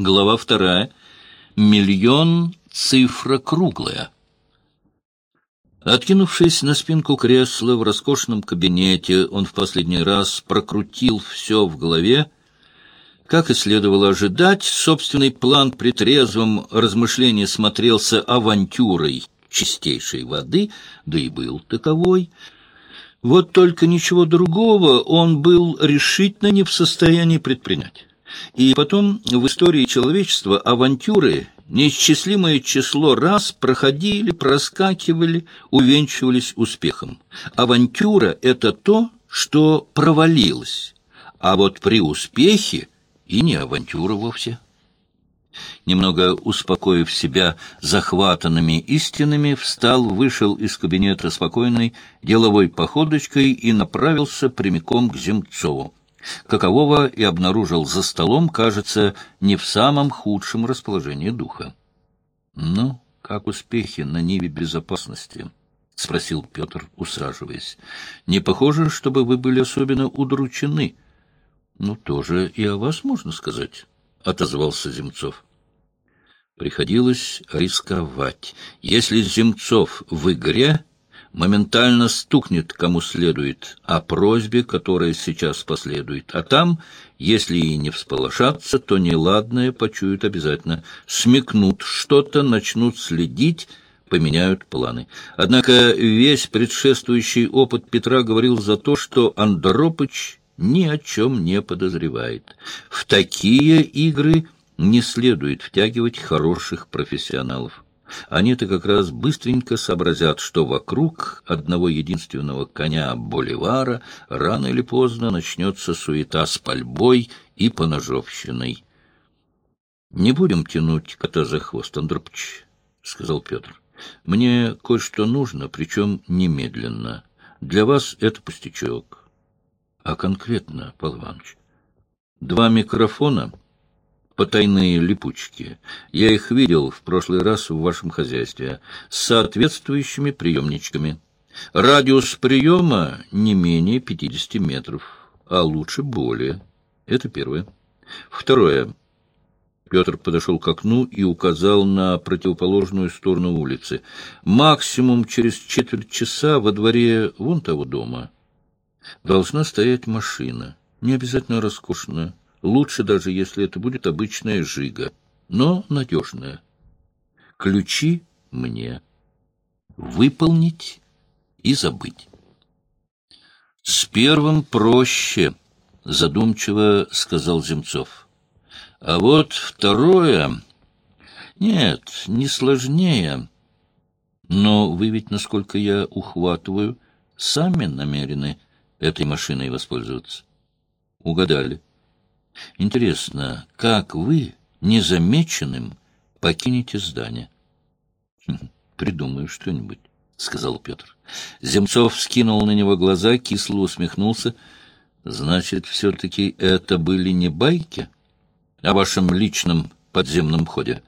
Глава вторая. Миллион — цифра круглая. Откинувшись на спинку кресла в роскошном кабинете, он в последний раз прокрутил все в голове. Как и следовало ожидать, собственный план при трезвом размышлении смотрелся авантюрой чистейшей воды, да и был таковой. Вот только ничего другого он был решительно не в состоянии предпринять. И потом в истории человечества авантюры неисчислимое число раз проходили, проскакивали, увенчивались успехом. Авантюра — это то, что провалилось, а вот при успехе и не авантюра вовсе. Немного успокоив себя захватанными истинами, встал, вышел из кабинета спокойной деловой походочкой и направился прямиком к Земцову какового и обнаружил за столом, кажется, не в самом худшем расположении духа. — Ну, как успехи на Ниве безопасности? — спросил Петр, усаживаясь. — Не похоже, чтобы вы были особенно удручены. — Ну, тоже и о вас можно сказать, — отозвался Земцов. Приходилось рисковать. Если Земцов в игре моментально стукнет кому следует о просьбе, которая сейчас последует. А там, если и не всполошатся, то неладное почуют обязательно. Смекнут что-то, начнут следить, поменяют планы. Однако весь предшествующий опыт Петра говорил за то, что Андропыч ни о чем не подозревает. В такие игры не следует втягивать хороших профессионалов. Они-то как раз быстренько сообразят, что вокруг одного единственного коня Боливара рано или поздно начнется суета с пальбой и поножовщиной. — Не будем тянуть кота за хвост, Андропыч, — сказал Петр. — Мне кое-что нужно, причем немедленно. Для вас это пустячок. — А конкретно, Павел Иванович? Два микрофона потайные липучки. Я их видел в прошлый раз в вашем хозяйстве с соответствующими приемничками. Радиус приема не менее 50 метров, а лучше более. Это первое. Второе. Петр подошел к окну и указал на противоположную сторону улицы. Максимум через четверть часа во дворе вон того дома должна стоять машина, не обязательно роскошная, Лучше даже, если это будет обычная жига, но надежная. Ключи мне. Выполнить и забыть. С первым проще, задумчиво сказал Земцов. А вот второе... Нет, не сложнее. Но вы ведь, насколько я ухватываю, сами намерены этой машиной воспользоваться. Угадали. Интересно, как вы незамеченным покинете здание? Хм, — Придумаю что-нибудь, — сказал Петр. Земцов скинул на него глаза, кисло усмехнулся. — Значит, все-таки это были не байки о вашем личном подземном ходе?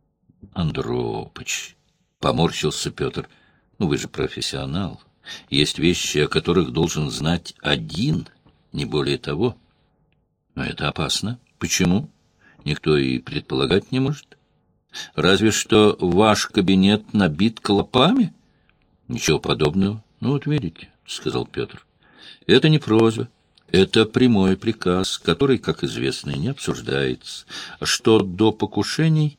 — Андропыч, — поморщился Петр, — ну вы же профессионал. Есть вещи, о которых должен знать один, не более того. — но это опасно. Почему? Никто и предполагать не может. Разве что ваш кабинет набит клопами? Ничего подобного. Ну вот видите, — сказал Петр. Это не просьба. Это прямой приказ, который, как известно, не обсуждается. Что до покушений,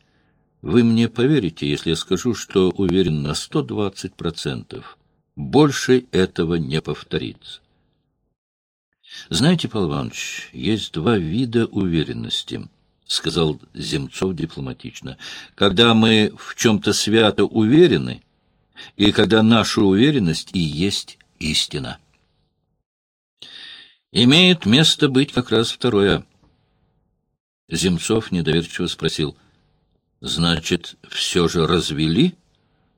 вы мне поверите, если я скажу, что уверен на сто двадцать процентов. Больше этого не повторится. Знаете, Павел Иванович, есть два вида уверенности, — сказал Земцов дипломатично. Когда мы в чем-то свято уверены, и когда наша уверенность и есть истина. Имеет место быть как раз второе. Земцов недоверчиво спросил. — Значит, все же развели?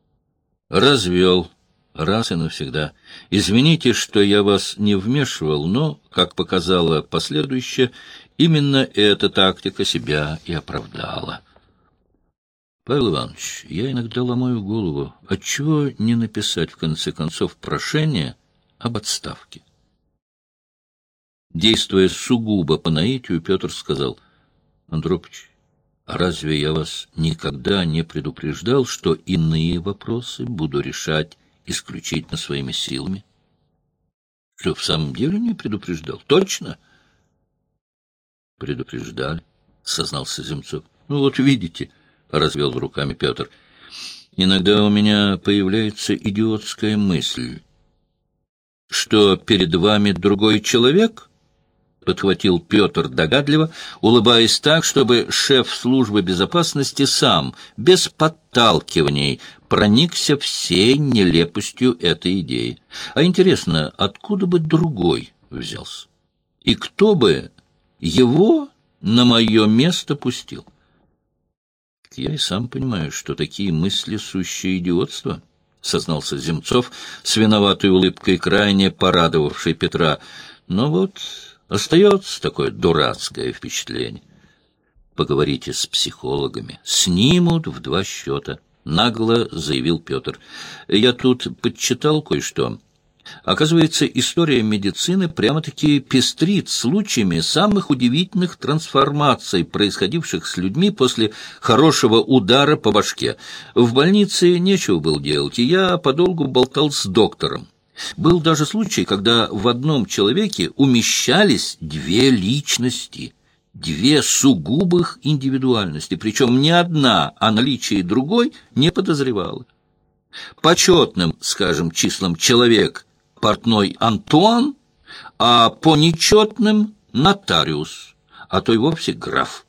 — Развел, раз и навсегда. Извините, что я вас не вмешивал, но, как показала последующее, именно эта тактика себя и оправдала. Павел Иванович, я иногда ломаю голову, отчего не написать, в конце концов, прошение об отставке? Действуя сугубо по наитию, Петр сказал, — Андропыч, А разве я вас никогда не предупреждал, что иные вопросы буду решать исключительно своими силами? Что, в самом деле не предупреждал? Точно? Предупреждали, сознался Земцов. Ну вот видите, развел руками Петр. Иногда у меня появляется идиотская мысль, что перед вами другой человек —— подхватил Петр догадливо, улыбаясь так, чтобы шеф службы безопасности сам, без подталкиваний, проникся всей нелепостью этой идеи. А интересно, откуда бы другой взялся? И кто бы его на мое место пустил? Я и сам понимаю, что такие мысли — сущее идиотство, — сознался Земцов с виноватой улыбкой, крайне порадовавшей Петра. Но вот Остается такое дурацкое впечатление. Поговорите с психологами. Снимут в два счета. Нагло заявил Петр. Я тут подчитал кое-что. Оказывается, история медицины прямо-таки пестрит случаями самых удивительных трансформаций, происходивших с людьми после хорошего удара по башке. В больнице нечего было делать, и я подолгу болтал с доктором. Был даже случай, когда в одном человеке умещались две личности, две сугубых индивидуальности, причем ни одна о наличии другой не подозревала. Почетным, скажем, числом человек портной Антуан, а по нечетным нотариус, а то и вовсе граф.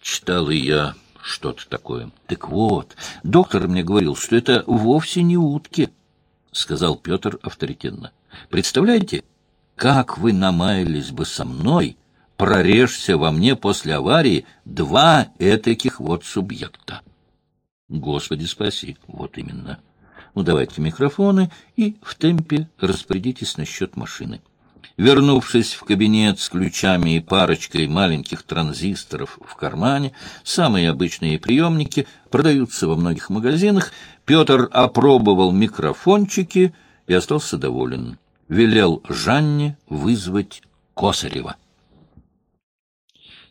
Читал и я что-то такое. Так вот, доктор мне говорил, что это вовсе не утки, — сказал Петр авторитетно. — Представляете, как вы намаялись бы со мной, прорежься во мне после аварии два этаких вот субъекта. Господи спаси, вот именно. Ну, давайте микрофоны и в темпе распорядитесь насчет машины. Вернувшись в кабинет с ключами и парочкой маленьких транзисторов в кармане, самые обычные приемники продаются во многих магазинах, Петр опробовал микрофончики и остался доволен. Велел Жанне вызвать Косарева.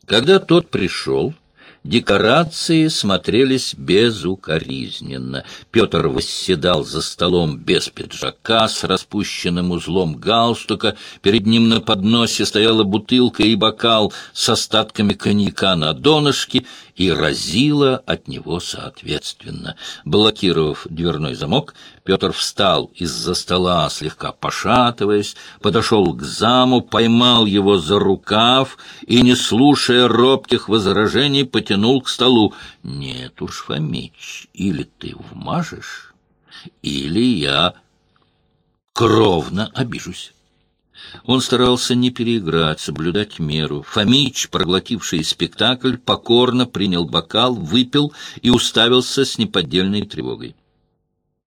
Когда тот пришел, Декорации смотрелись безукоризненно. Петр восседал за столом без пиджака, с распущенным узлом галстука. Перед ним на подносе стояла бутылка и бокал с остатками коньяка на донышке и разило от него соответственно. Блокировав дверной замок, Петр встал из-за стола, слегка пошатываясь, подошел к заму, поймал его за рукав и, не слушая робких возражений, потянул к столу. «Нет уж, Фомич, или ты вмажешь, или я кровно обижусь». Он старался не переиграть, соблюдать меру. Фомич, проглотивший спектакль, покорно принял бокал, выпил и уставился с неподдельной тревогой.